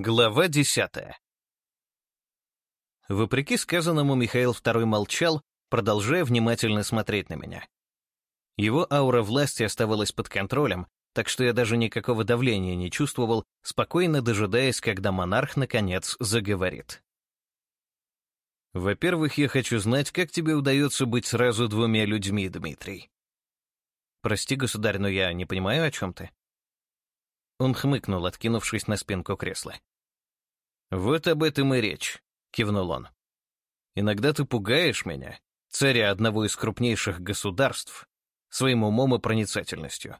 Глава десятая. Вопреки сказанному, Михаил II молчал, продолжая внимательно смотреть на меня. Его аура власти оставалась под контролем, так что я даже никакого давления не чувствовал, спокойно дожидаясь, когда монарх, наконец, заговорит. «Во-первых, я хочу знать, как тебе удается быть сразу двумя людьми, Дмитрий». «Прости, государь, но я не понимаю, о чем ты». Он хмыкнул, откинувшись на спинку кресла. «Вот об этом и речь», — кивнул он. «Иногда ты пугаешь меня, царя одного из крупнейших государств, своим умом и проницательностью,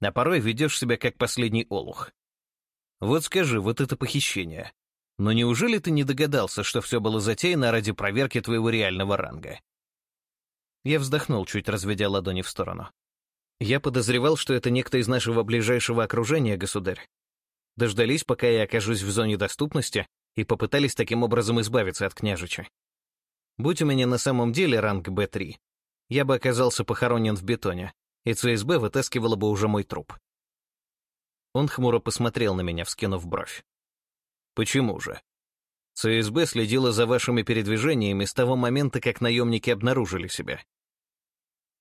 а порой ведешь себя как последний олух. Вот скажи, вот это похищение. Но неужели ты не догадался, что все было затеяно ради проверки твоего реального ранга?» Я вздохнул, чуть разведя ладони в сторону. Я подозревал, что это некто из нашего ближайшего окружения, государь. Дождались, пока я окажусь в зоне доступности, и попытались таким образом избавиться от княжича. Будь у меня на самом деле ранг Б3, я бы оказался похоронен в бетоне, и ЦСБ вытаскивала бы уже мой труп. Он хмуро посмотрел на меня, вскинув бровь. «Почему же?» ЦСБ следила за вашими передвижениями с того момента, как наемники обнаружили себя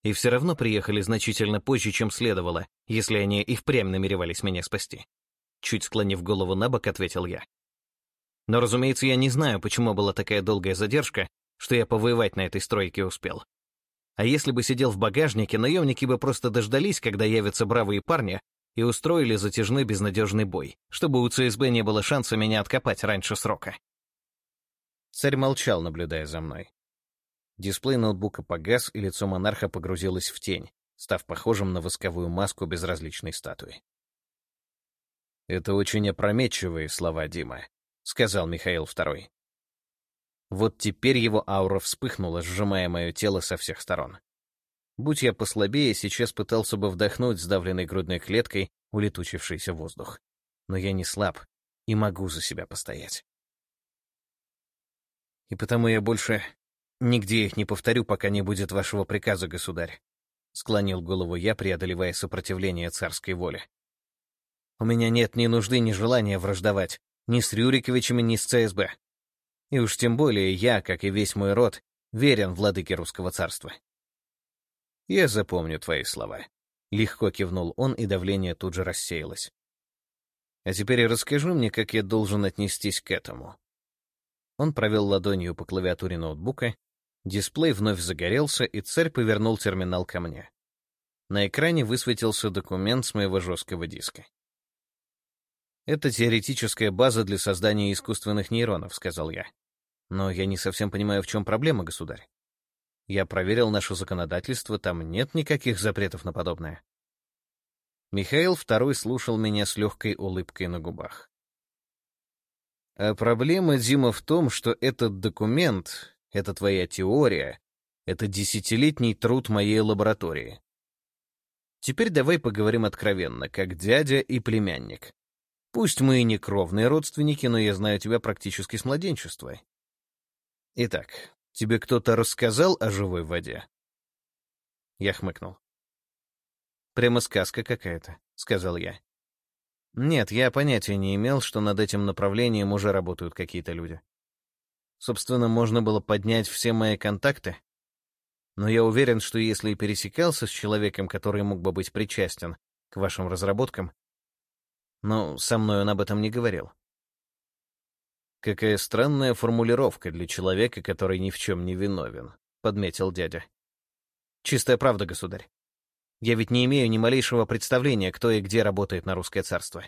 и все равно приехали значительно позже, чем следовало, если они и впрямь намеревались меня спасти. Чуть склонив голову на бок, ответил я. Но, разумеется, я не знаю, почему была такая долгая задержка, что я повоевать на этой стройке успел. А если бы сидел в багажнике, наемники бы просто дождались, когда явятся бравые парни, и устроили затяжной безнадежный бой, чтобы у ЦСБ не было шанса меня откопать раньше срока. Царь молчал, наблюдая за мной. Дисплей ноутбука погас, и лицо монарха погрузилось в тень, став похожим на восковую маску безразличной статуи. «Это очень опрометчивые слова, Дима», — сказал Михаил II. Вот теперь его аура вспыхнула, сжимая мое тело со всех сторон. Будь я послабее, сейчас пытался бы вдохнуть сдавленной грудной клеткой улетучившийся воздух. Но я не слаб и могу за себя постоять. И потому я больше «Нигде их не повторю, пока не будет вашего приказа, государь», — склонил голову я, преодолевая сопротивление царской воле. «У меня нет ни нужды, ни желания враждовать ни с Рюриковичами, ни с ЦСБ. И уж тем более я, как и весь мой род, верен владыке русского царства». «Я запомню твои слова», — легко кивнул он, и давление тут же рассеялось. «А теперь расскажи мне, как я должен отнестись к этому». Он провел ладонью по клавиатуре ноутбука, Дисплей вновь загорелся, и царь повернул терминал ко мне. На экране высветился документ с моего жесткого диска. «Это теоретическая база для создания искусственных нейронов», — сказал я. «Но я не совсем понимаю, в чем проблема, государь. Я проверил наше законодательство, там нет никаких запретов на подобное». Михаил II слушал меня с легкой улыбкой на губах. А проблема, Дима, в том, что этот документ это твоя теория, это десятилетний труд моей лаборатории. Теперь давай поговорим откровенно, как дядя и племянник. Пусть мы и не кровные родственники, но я знаю тебя практически с младенчества. Итак, тебе кто-то рассказал о живой воде? Я хмыкнул. Прямо сказка какая-то, сказал я. Нет, я понятия не имел, что над этим направлением уже работают какие-то люди. Собственно, можно было поднять все мои контакты. Но я уверен, что если и пересекался с человеком, который мог бы быть причастен к вашим разработкам, но со мной он об этом не говорил. «Какая странная формулировка для человека, который ни в чем не виновен», — подметил дядя. «Чистая правда, государь. Я ведь не имею ни малейшего представления, кто и где работает на русское царство.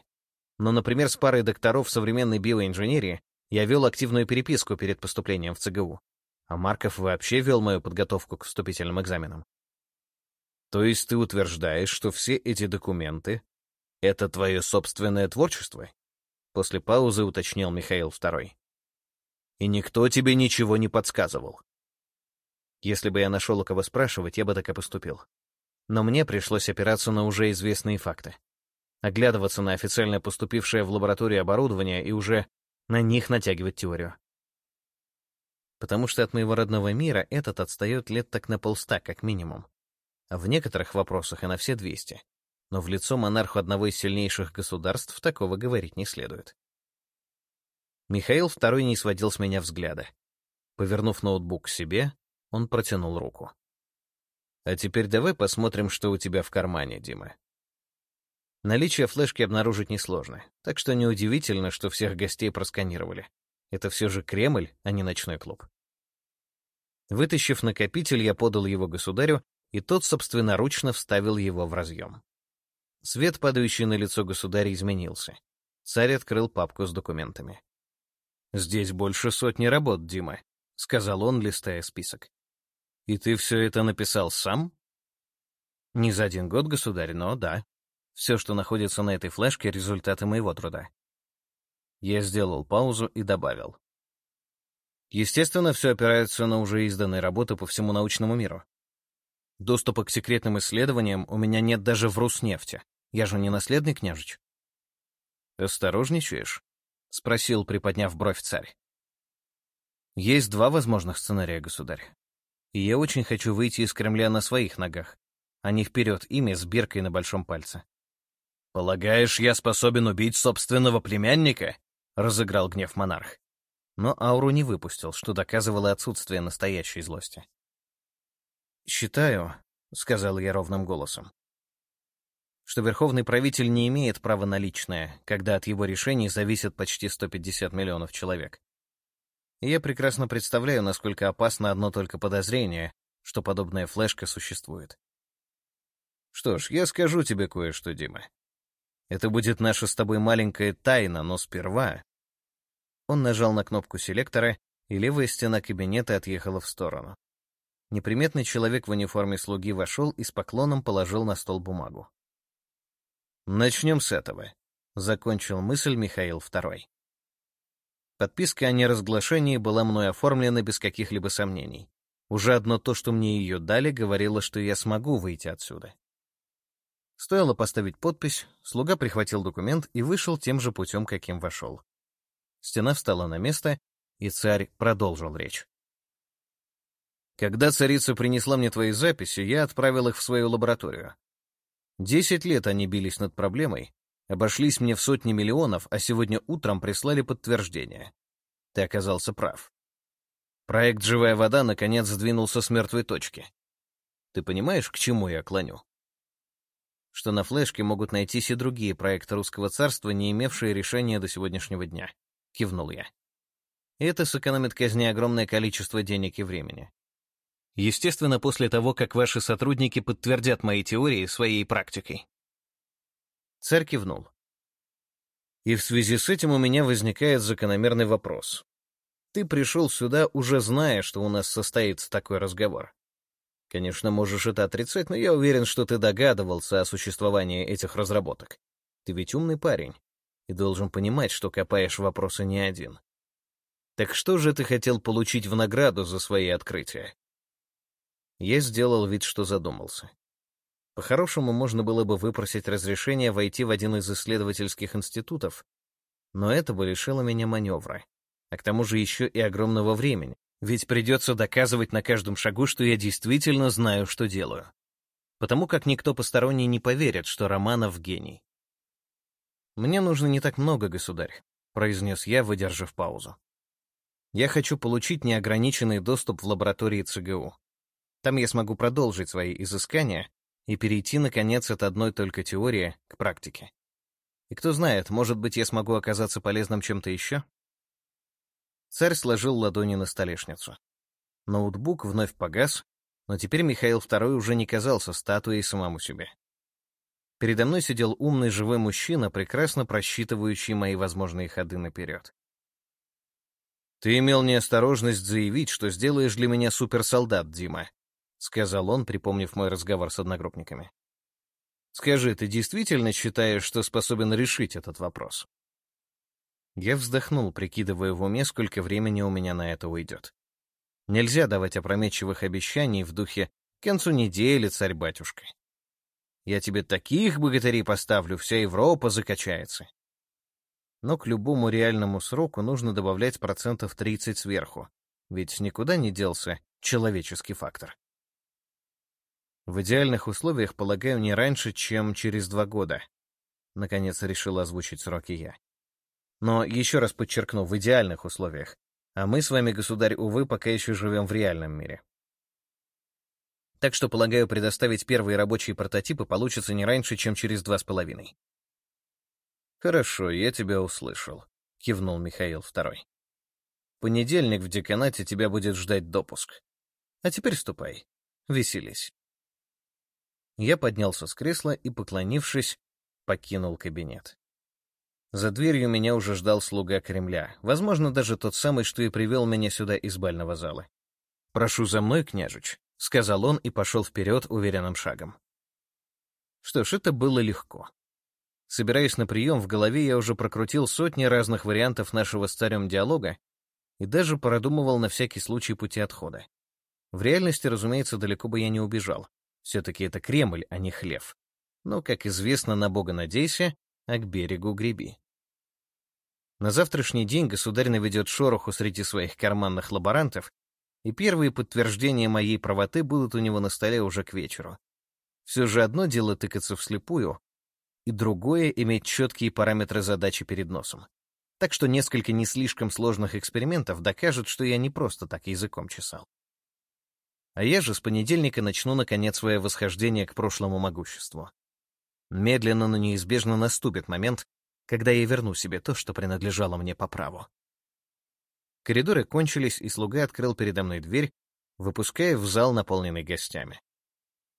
Но, например, с парой докторов современной биоинженерии я вел активную переписку перед поступлением в ЦГУ, а Марков вообще вел мою подготовку к вступительным экзаменам. То есть ты утверждаешь, что все эти документы — это твое собственное творчество? После паузы уточнил Михаил II. И никто тебе ничего не подсказывал. Если бы я нашел у кого спрашивать, я бы так и поступил. Но мне пришлось опираться на уже известные факты. Оглядываться на официально поступившее в лабораторию оборудование и уже на них натягивать теорию. Потому что от моего родного мира этот отстает лет так на полста, как минимум. А в некоторых вопросах и на все 200. Но в лицо монарху одного из сильнейших государств такого говорить не следует. Михаил второй не сводил с меня взгляда. Повернув ноутбук к себе, он протянул руку. «А теперь давай посмотрим, что у тебя в кармане, Дима». Наличие флешки обнаружить несложно, так что неудивительно, что всех гостей просканировали. Это все же Кремль, а не ночной клуб. Вытащив накопитель, я подал его государю, и тот собственноручно вставил его в разъем. Свет, падающий на лицо государя, изменился. Царь открыл папку с документами. «Здесь больше сотни работ, Дима», — сказал он, листая список. «И ты все это написал сам?» «Не за один год, государь, но да. Все, что находится на этой флешке, — результаты моего труда». Я сделал паузу и добавил. Естественно, все опирается на уже изданные работы по всему научному миру. Доступа к секретным исследованиям у меня нет даже в Руснефти. Я же не наследный княжич. «Осторожничаешь?» — спросил, приподняв бровь царь. «Есть два возможных сценария, государь. И я очень хочу выйти из Кремля на своих ногах, а не вперед ими с биркой на большом пальце». «Полагаешь, я способен убить собственного племянника?» — разыграл гнев монарх но ауру не выпустил, что доказывало отсутствие настоящей злости. «Считаю», — сказал я ровным голосом, что верховный правитель не имеет права на личное, когда от его решений зависит почти 150 миллионов человек. И я прекрасно представляю, насколько опасно одно только подозрение, что подобная флешка существует. Что ж, я скажу тебе кое-что, Дима. Это будет наша с тобой маленькая тайна, но сперва он нажал на кнопку селектора, и левая стена кабинета отъехала в сторону. Неприметный человек в униформе слуги вошел и с поклоном положил на стол бумагу. «Начнем с этого», — закончил мысль Михаил II. Подписка о неразглашении была мной оформлена без каких-либо сомнений. Уже одно то, что мне ее дали, говорило, что я смогу выйти отсюда. Стоило поставить подпись, слуга прихватил документ и вышел тем же путем, каким вошел. Стена встала на место, и царь продолжил речь. Когда царица принесла мне твои записи, я отправил их в свою лабораторию. Десять лет они бились над проблемой, обошлись мне в сотни миллионов, а сегодня утром прислали подтверждение. Ты оказался прав. Проект «Живая вода» наконец сдвинулся с мертвой точки. Ты понимаешь, к чему я клоню? Что на флешке могут найтись и другие проекты русского царства, не имевшие решения до сегодняшнего дня кивнул я. Это сэкономит казне огромное количество денег и времени. Естественно, после того, как ваши сотрудники подтвердят мои теории своей практикой. Царь кивнул. И в связи с этим у меня возникает закономерный вопрос. Ты пришел сюда, уже зная, что у нас состоится такой разговор. Конечно, можешь это отрицать, но я уверен, что ты догадывался о существовании этих разработок. Ты ведь умный парень и должен понимать, что копаешь вопросы не один. Так что же ты хотел получить в награду за свои открытия? Я сделал вид, что задумался. По-хорошему, можно было бы выпросить разрешение войти в один из исследовательских институтов, но это бы лишило меня маневра, а к тому же еще и огромного времени, ведь придется доказывать на каждом шагу, что я действительно знаю, что делаю. Потому как никто посторонний не поверит, что Романов гений. «Мне нужно не так много, государь», — произнес я, выдержав паузу. «Я хочу получить неограниченный доступ в лаборатории ЦГУ. Там я смогу продолжить свои изыскания и перейти, наконец, от одной только теории к практике. И кто знает, может быть, я смогу оказаться полезным чем-то еще?» Царь сложил ладони на столешницу. Ноутбук вновь погас, но теперь Михаил II уже не казался статуей самому себе. Передо мной сидел умный живой мужчина, прекрасно просчитывающий мои возможные ходы наперед. «Ты имел неосторожность заявить, что сделаешь для меня суперсолдат, Дима», — сказал он, припомнив мой разговор с одногруппниками. «Скажи, ты действительно считаешь, что способен решить этот вопрос?» Я вздохнул, прикидывая в уме, сколько времени у меня на это уйдет. Нельзя давать опрометчивых обещаний в духе «к концу недели, царь-батюшка». Я тебе таких богатырей поставлю, вся Европа закачается. Но к любому реальному сроку нужно добавлять процентов 30 сверху, ведь никуда не делся человеческий фактор. В идеальных условиях, полагаю, не раньше, чем через два года. Наконец решил озвучить сроки я. Но еще раз подчеркну, в идеальных условиях. А мы с вами, государь, увы, пока еще живем в реальном мире. Так что, полагаю, предоставить первые рабочие прототипы получится не раньше, чем через два с половиной. «Хорошо, я тебя услышал», — кивнул Михаил Второй. «Понедельник в деканате тебя будет ждать допуск. А теперь ступай, веселись». Я поднялся с кресла и, поклонившись, покинул кабинет. За дверью меня уже ждал слуга Кремля, возможно, даже тот самый, что и привел меня сюда из бального зала. «Прошу за мной, княжич», — сказал он и пошел вперед уверенным шагом. Что ж, это было легко. Собираясь на прием, в голове я уже прокрутил сотни разных вариантов нашего старым диалога и даже продумывал на всякий случай пути отхода. В реальности, разумеется, далеко бы я не убежал. Все-таки это Кремль, а не хлев. Но, как известно, на Бога надейся, а к берегу греби. На завтрашний день государь наведет шороху среди своих карманных лаборантов и первые подтверждения моей правоты будут у него на столе уже к вечеру. Все же одно дело тыкаться вслепую, и другое — иметь четкие параметры задачи перед носом. Так что несколько не слишком сложных экспериментов докажут, что я не просто так языком чесал. А я же с понедельника начну, наконец, свое восхождение к прошлому могуществу. Медленно, но неизбежно наступит момент, когда я верну себе то, что принадлежало мне по праву. Коридоры кончились, и слуга открыл передо мной дверь, выпуская в зал, наполненный гостями.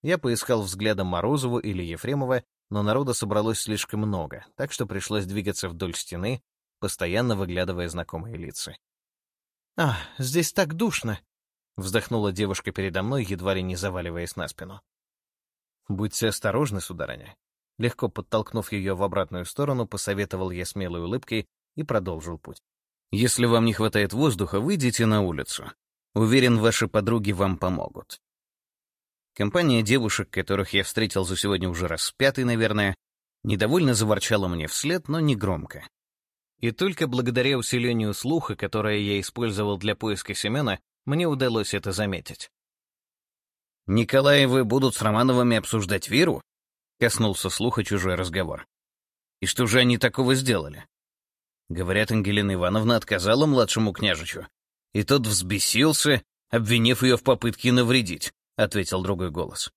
Я поискал взглядом Морозову или Ефремова, но народа собралось слишком много, так что пришлось двигаться вдоль стены, постоянно выглядывая знакомые лица. «А, здесь так душно!» — вздохнула девушка передо мной, едва ли не заваливаясь на спину. «Будьте осторожны, сударыня». Легко подтолкнув ее в обратную сторону, посоветовал я смелой улыбкой и продолжил путь. Если вам не хватает воздуха, выйдите на улицу. Уверен, ваши подруги вам помогут. Компания девушек, которых я встретил за сегодня уже раз пятый, наверное, недовольно заворчала мне вслед, но не громко. И только благодаря усилению слуха, которое я использовал для поиска Семена, мне удалось это заметить. «Николаевы будут с Романовыми обсуждать Веру?» — коснулся слуха чужой разговор. «И что же они такого сделали?» Говорят, Ангелина Ивановна отказала младшему княжичу, и тот взбесился, обвинив ее в попытке навредить, — ответил другой голос.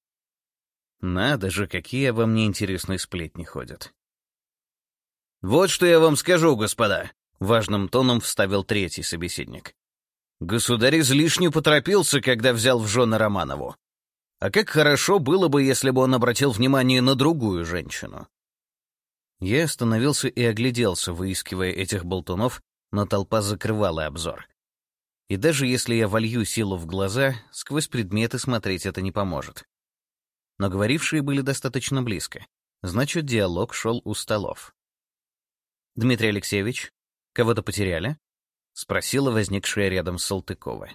Надо же, какие обо мне интересные сплетни ходят. «Вот что я вам скажу, господа», — важным тоном вставил третий собеседник. «Государь излишне поторопился, когда взял в жены Романову. А как хорошо было бы, если бы он обратил внимание на другую женщину. Я остановился и огляделся, выискивая этих болтунов, но толпа закрывала обзор. И даже если я волью силу в глаза, сквозь предметы смотреть это не поможет. Но говорившие были достаточно близко. Значит, диалог шел у столов. «Дмитрий Алексеевич, кого-то потеряли?» — спросила возникшая рядом Салтыкова.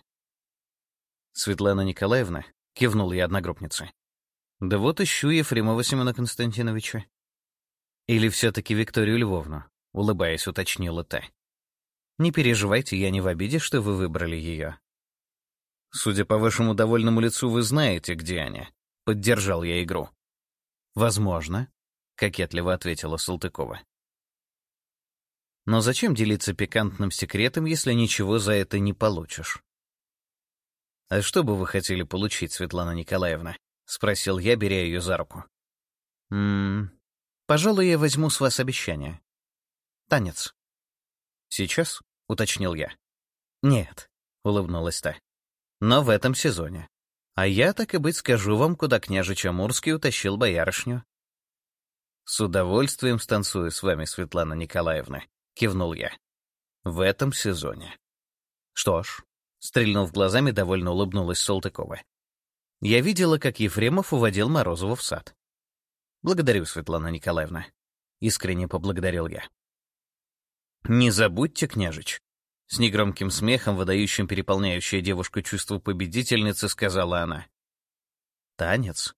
«Светлана Николаевна?» — кивнул я одногруппнице. «Да вот ищу Ефремова Семена Константиновича». «Или все-таки Викторию Львовну?» — улыбаясь, уточнила та. «Не переживайте, я не в обиде, что вы выбрали ее». «Судя по вашему довольному лицу, вы знаете, где они», — поддержал я игру. «Возможно», — кокетливо ответила Салтыкова. «Но зачем делиться пикантным секретом, если ничего за это не получишь?» «А что бы вы хотели получить, Светлана Николаевна?» — спросил я, беря ее за руку. «М Пожалуй, я возьму с вас обещание. Танец. Сейчас? — уточнил я. Нет, — улыбнулась та. Но в этом сезоне. А я, так и быть, скажу вам, куда княжич Амурский утащил боярышню. С удовольствием станцую с вами, Светлана Николаевна, — кивнул я. В этом сезоне. Что ж, стрельнув глазами, довольно улыбнулась Салтыкова. Я видела, как Ефремов уводил Морозова в сад. «Благодарю, Светлана Николаевна», — искренне поблагодарил я. «Не забудьте, княжич», — с негромким смехом, выдающим переполняющее девушку чувство победительницы, сказала она. «Танец».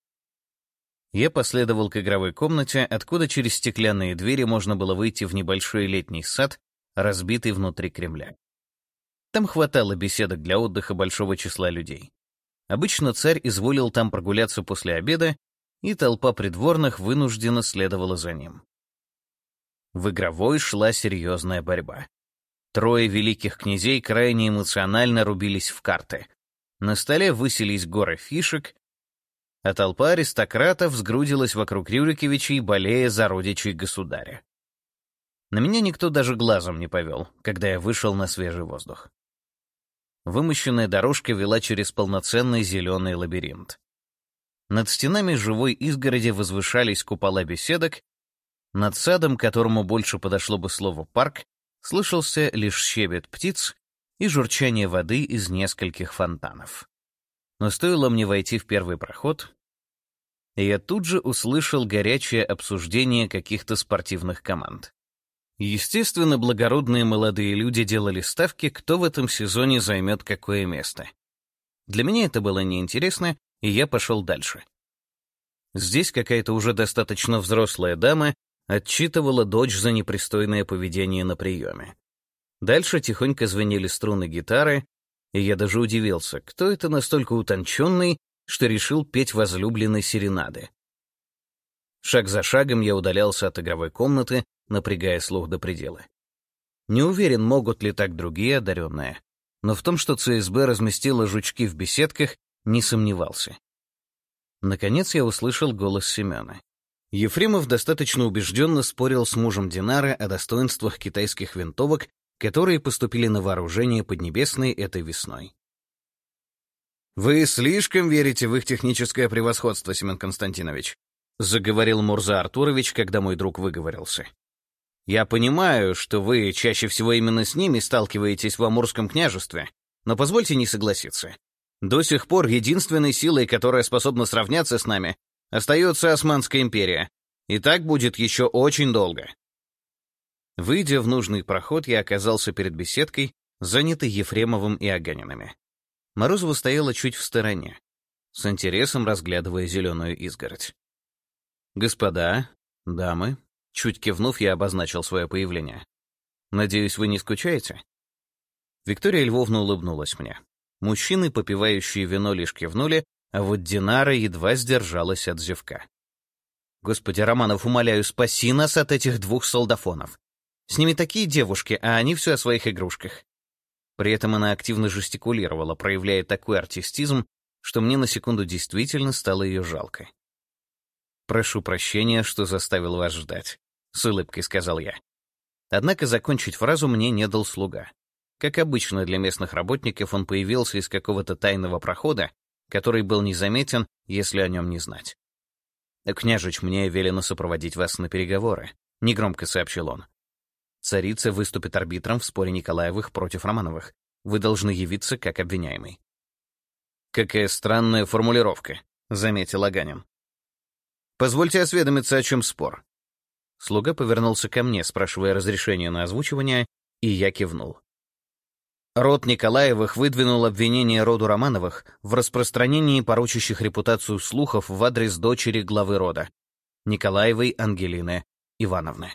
Я последовал к игровой комнате, откуда через стеклянные двери можно было выйти в небольшой летний сад, разбитый внутри Кремля. Там хватало беседок для отдыха большого числа людей. Обычно царь изволил там прогуляться после обеда и толпа придворных вынужденно следовала за ним. В игровой шла серьезная борьба. Трое великих князей крайне эмоционально рубились в карты. На столе высились горы фишек, а толпа аристократов сгрудилась вокруг Рюриковичей, болея за родичей государя. На меня никто даже глазом не повел, когда я вышел на свежий воздух. Вымощенная дорожка вела через полноценный зеленый лабиринт. Над стенами живой изгороди возвышались купола беседок, над садом, которому больше подошло бы слово «парк», слышался лишь щебет птиц и журчание воды из нескольких фонтанов. Но стоило мне войти в первый проход, и я тут же услышал горячее обсуждение каких-то спортивных команд. Естественно, благородные молодые люди делали ставки, кто в этом сезоне займет какое место. Для меня это было неинтересно, и я пошел дальше. Здесь какая-то уже достаточно взрослая дама отчитывала дочь за непристойное поведение на приеме. Дальше тихонько звенели струны гитары, и я даже удивился, кто это настолько утонченный, что решил петь возлюбленной серенады. Шаг за шагом я удалялся от игровой комнаты, напрягая слух до предела. Не уверен, могут ли так другие одаренные, но в том, что ЦСБ разместила жучки в беседках, не сомневался. Наконец я услышал голос Семена. Ефремов достаточно убежденно спорил с мужем Динара о достоинствах китайских винтовок, которые поступили на вооружение Поднебесной этой весной. «Вы слишком верите в их техническое превосходство, Семен Константинович», заговорил Мурза Артурович, когда мой друг выговорился. Я понимаю, что вы чаще всего именно с ними сталкиваетесь в Амурском княжестве, но позвольте не согласиться. До сих пор единственной силой, которая способна сравняться с нами, остается Османская империя. И так будет еще очень долго. Выйдя в нужный проход, я оказался перед беседкой, занятой Ефремовым и Аганинами. Морозова стояла чуть в стороне, с интересом разглядывая зеленую изгородь. «Господа, дамы, Чуть кивнув, я обозначил свое появление. «Надеюсь, вы не скучаете?» Виктория Львовна улыбнулась мне. Мужчины, попивающие вино, лишь кивнули, а вот Динара едва сдержалась от зевка. «Господи, Романов, умоляю, спаси нас от этих двух солдафонов. С ними такие девушки, а они все о своих игрушках». При этом она активно жестикулировала, проявляя такой артистизм, что мне на секунду действительно стало ее жалко. «Прошу прощения, что заставил вас ждать. — с улыбкой сказал я. Однако закончить фразу мне не дал слуга. Как обычно для местных работников, он появился из какого-то тайного прохода, который был незаметен, если о нем не знать. «Княжич, мне велено сопроводить вас на переговоры», — негромко сообщил он. «Царица выступит арбитром в споре Николаевых против Романовых. Вы должны явиться как обвиняемый». «Какая странная формулировка», — заметил Аганин. «Позвольте осведомиться, о чем спор. Слуга повернулся ко мне, спрашивая разрешения на озвучивание, и я кивнул. Род Николаевых выдвинул обвинение роду Романовых в распространении порочащих репутацию слухов в адрес дочери главы рода, Николаевой Ангелины Ивановны.